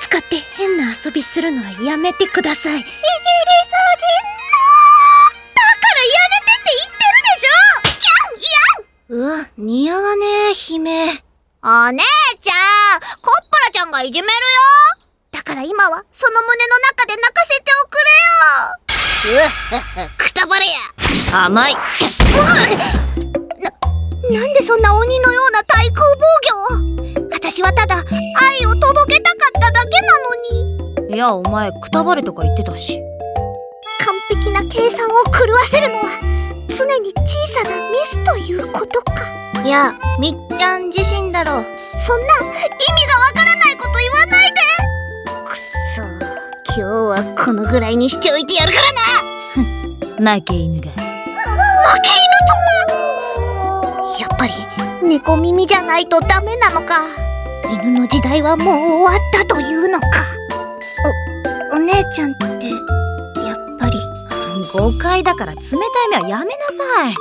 使って変な遊びするのはやめてください。イギリス人のだからやめてって言ってるでしょうわ、似合わねえ、姫。お姉ちゃん、コッポラちゃんがいじめるよ。だから今はその胸の中で泣かせておくれよ。うわ、くたばれや。甘い。なんでそんな鬼のような対空防御を私はただ愛を届けやお前くたばれとか言ってたし。完璧な計算を狂わせるのは常に小さなミスということか。いやみっちゃん自身だろ。うそんな意味がわからないこと言わないで。くっそ今日はこのぐらいにしておいてやるからな。負け犬が。負け犬となやっぱり猫耳じゃないとダメなのか。犬の時代はもう終わったというのか姉ちゃんってやっぱり。誤解だから冷たい目はやめなさい。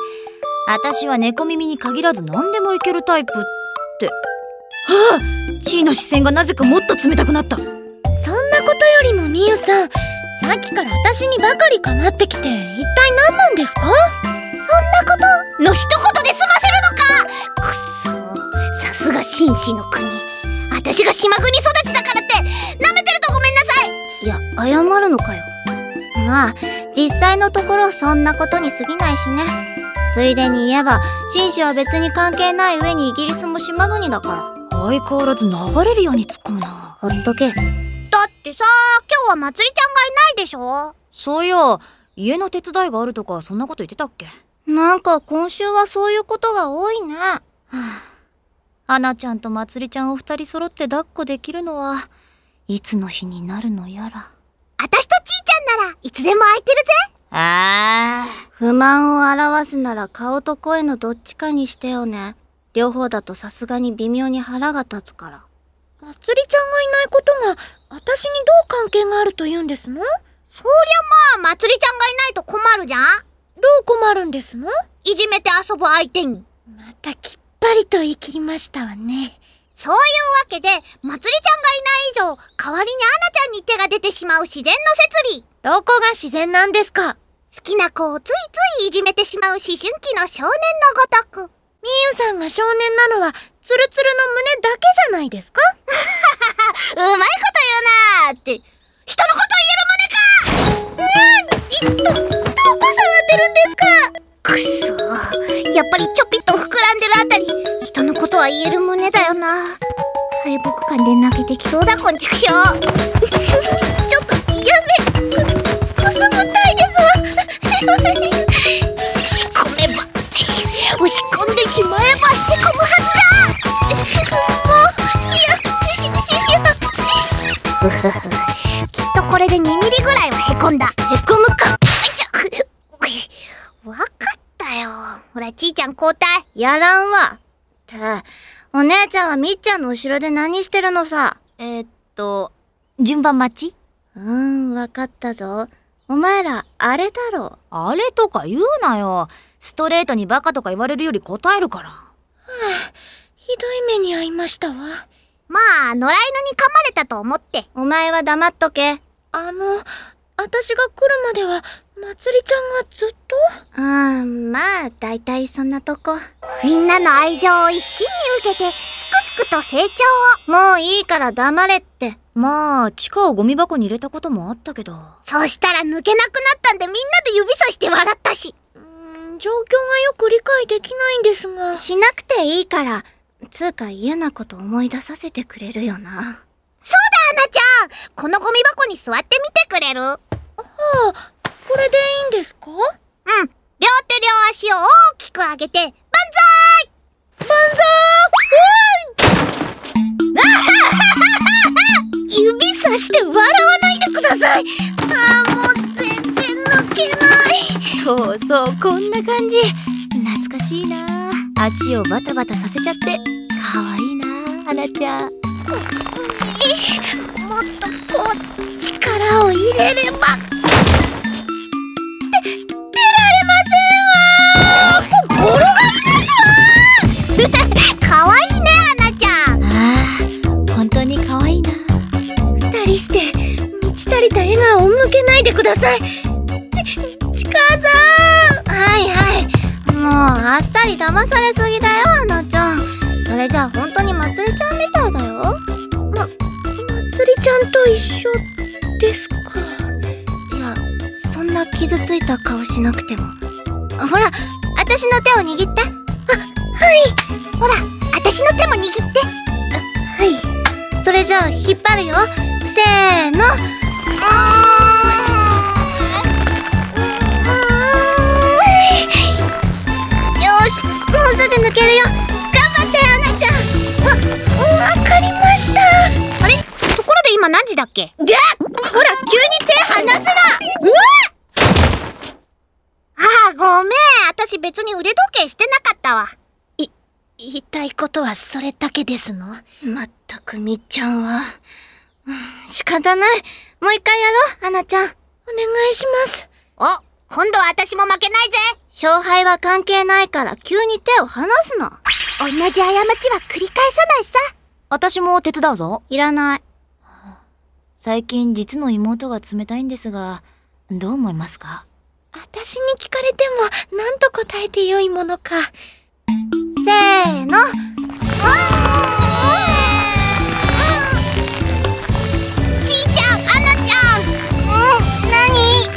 私は猫耳に限らず何でもいけるタイプって。はあ地位の視線がなぜかもっと冷たくなった。そんなことよりもみゆさんさっきから私にばかり構ってきて一体何なんですか？そんなことの一言で済ませるが紳士の国。私が島国育ちだからってや謝るのかよ。まあ実際のところそんなことに過ぎないしね。ついでに言えば紳士は別に関係ない上にイギリスも島国だから。相変わらず流れるように突っ込むな。ほっとけ。だってさ今日はまつりちゃんがいないでしょ？そうよ。家の手伝いがあるとかそんなこと言ってたっけ？なんか今週はそういうことが多いね、はあ。花ちゃんとまつりちゃんを二人揃って抱っこできるのはいつの日になるのやら。私とちーちゃんならいつでも空いてるぜああ。不満を表すなら顔と声のどっちかにしてよね。両方だとさすがに微妙に腹が立つから。まつりちゃんがいないことが私にどう関係があると言うんですの？そりゃまあまつりちゃんがいないと困るじゃんどう困るんですの？いじめて遊ぶ相手に。またきっぱりと言い切りましたわね。そういうわけで、まつりちゃんがいない以上、代わりにアナちゃんに手が出てしまう自然の摂理。どこが自然なんですか？好きな子をついついいじめてしまう思春期の少年のごとく。みゆさんが少年なのは、ツルツルの胸だけじゃないですか？敗北感で泣けてきそうだこんちくしょうちょっとやめくすぐったいですわ押し込めば押し込んでしまえばへこむはずだもういやいやきっとこれで2ミリぐらいはへこんだへこむかわかったよ。ほら、ちーちゃん交代。やらんわ。って、お姉ちゃんはみっちゃんの後ろで何してるのさ。えー、っと、順番待ち？うーん、わかったぞ。お前ら、あれだろ。あれとか言うなよ。ストレートにバカとか言われるより答えるから。はあ、ひどい目に遭いましたわ。まあ、野良犬に噛まれたと思って。お前は黙っとけ。あの、私が来るまでは、まつりちゃんがずっと？うん、まあ、だいたいそんなとこ。みんなの愛情を一心に受けて、すくすくと成長を。もういいから黙れって。まあ、地下をゴミ箱に入れたこともあったけど。そうしたら抜けなくなったんでみんなで指さして笑ったし。うーん、状況がよく理解できないんですが。しなくていいから、つうか嫌なこと思い出させてくれるよな。そうだ、アナちゃんこのゴミ箱に座ってみてくれる？はあ、これでいいんですか？うん。両手両足を大きく上げて、万歳！万歳！指さして笑わないでください。ああ、もう全然抜けない。そうそう、こんな感じ。懐かしいな。足をバタバタさせちゃって、かわいいなアナちゃん。もっとこう、力を入れれば。たりた笑顔を向けないでください。ちちかさんはいはいもうあっさり騙されすぎだよアナちゃんそれじゃあ本当にまつりちゃんみたいだよんまつりちゃんと一緒ですかいやそんな傷ついた顔しなくてもほら私の手を握ってあはいほら私の手も握ってはいそれじゃあ引っ張るよせーの別に腕時計してなかったわ。言いたいことはそれだけですの？まったくみっちゃんは、うん仕方ない。もう一回やろうアナちゃん。お願いします。お今度は私も負けないぜ。勝敗は関係ないから急に手を離すな。同じ過ちは繰り返さないさ。私も手伝うぞ。いらない。最近実の妹が冷たいんですが、どう思いますか？私に聞かれても何と答えてよいものか。せーの。ちーちゃんあなちゃん。何？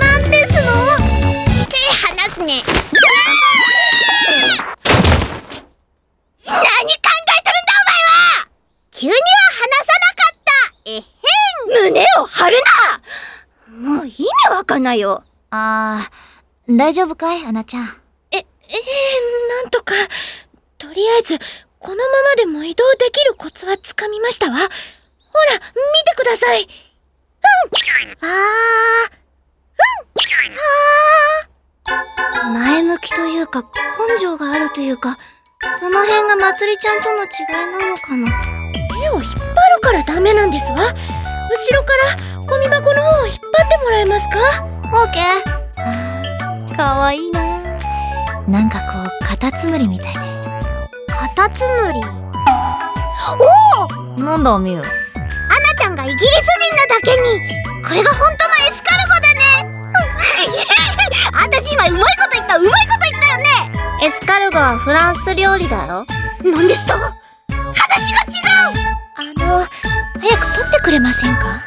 なんですの？手離すね。何考えとるんだお前は？急には離さなかった。えへん。胸を張るな。もう意味わかんないよ。あー、大丈夫かいアナちゃん？え、えー、なんとか。とりあえず、このままでも移動できるコツはつかみましたわ。ほら、見てください。うん。あー。前向きというか根性があるというかその辺がまつりちゃんとの違いなのかな手を引っ張るからダメなんですわ。後ろからゴミ箱の方を引っ張ってもらえますか？オーケーかわいいななんかこう、カタツムリみたいで。カタツムリ？なんだ、ミュウ。アナちゃんがイギリス人なだけに、これが本当のエスカルゴだね。私今うまいこと言った、うまいこと言ったよね。エスカルゴはフランス料理だよなんですと話が違うあの、早く取ってくれませんか？